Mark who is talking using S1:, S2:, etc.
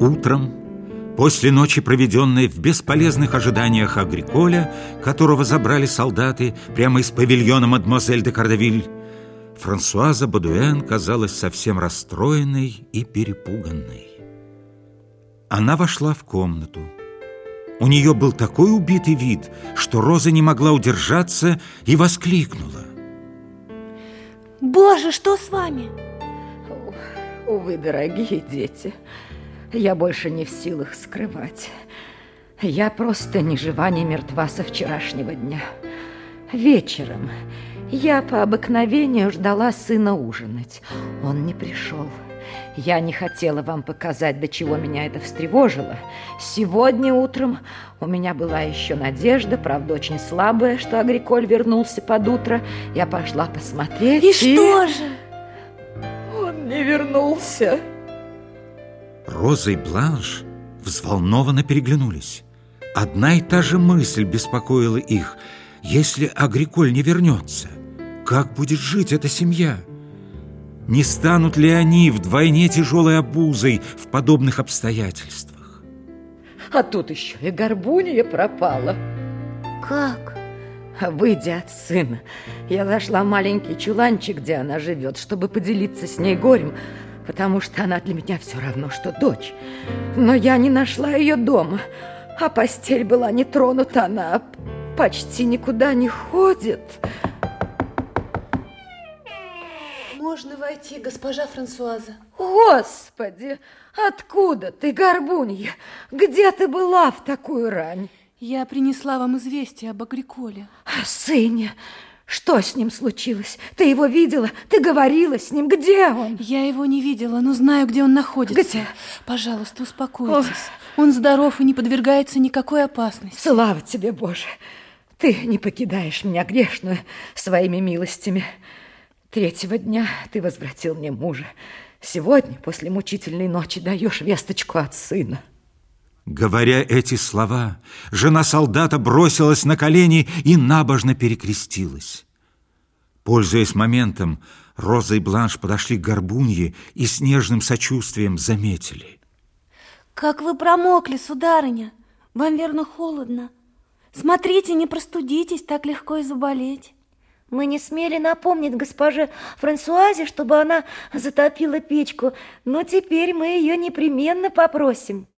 S1: Утром, после ночи, проведенной в бесполезных ожиданиях Агриколя, которого забрали солдаты прямо из павильона мадемуазель де Кардавиль, Франсуаза Бадуэн казалась совсем расстроенной и перепуганной. Она вошла в комнату. У нее был такой убитый вид, что Роза не могла удержаться и воскликнула.
S2: Боже, что с вами?
S3: Увы, дорогие дети, я больше не в силах скрывать. Я просто ни жива, ни мертва со вчерашнего дня. Вечером я по обыкновению ждала сына ужинать. Он не пришел. Я не хотела вам показать, до чего меня это встревожило. Сегодня утром у меня была еще надежда, правда, очень слабая, что Агриколь вернулся под утро. Я пошла посмотреть.
S2: И, и... что же?
S3: Он не вернулся.
S1: Роза и Бланш взволнованно переглянулись. Одна и та же мысль беспокоила их. Если Агриколь не вернется, как будет жить эта семья? Не станут ли они вдвойне тяжелой обузой в подобных обстоятельствах?
S3: А тут еще и горбунья пропала.
S2: Как?
S3: Выйдя от сына, я зашла в маленький чуланчик, где она живет, чтобы поделиться с ней горем, потому что она для меня все равно, что дочь. Но я не нашла ее дома, а постель была не тронута, она почти никуда не ходит.
S2: Можно войти, госпожа Франсуаза?
S3: Господи, откуда ты, горбунья? Где ты была в такую рань?
S2: Я принесла вам известие об Агриколе.
S3: О сыне? Что с ним случилось? Ты его видела? Ты говорила с ним? Где он?
S2: Я его не видела, но знаю, где он находится.
S3: Где?
S2: Пожалуйста, успокойтесь. Ох. Он здоров и не подвергается никакой опасности.
S3: Слава тебе, Боже! Ты не покидаешь меня грешную своими милостями. Третьего дня ты возвратил мне мужа. Сегодня, после мучительной ночи, даешь весточку от сына.
S1: Говоря эти слова, жена солдата бросилась на колени и набожно перекрестилась. Пользуясь моментом, Роза и Бланш подошли к горбунье и с нежным сочувствием заметили.
S2: Как вы промокли, сударыня! Вам, верно, холодно. Смотрите, не простудитесь, так легко и заболеть.
S4: Мы не смели напомнить госпоже Франсуазе, чтобы она затопила печку, но теперь мы ее непременно попросим.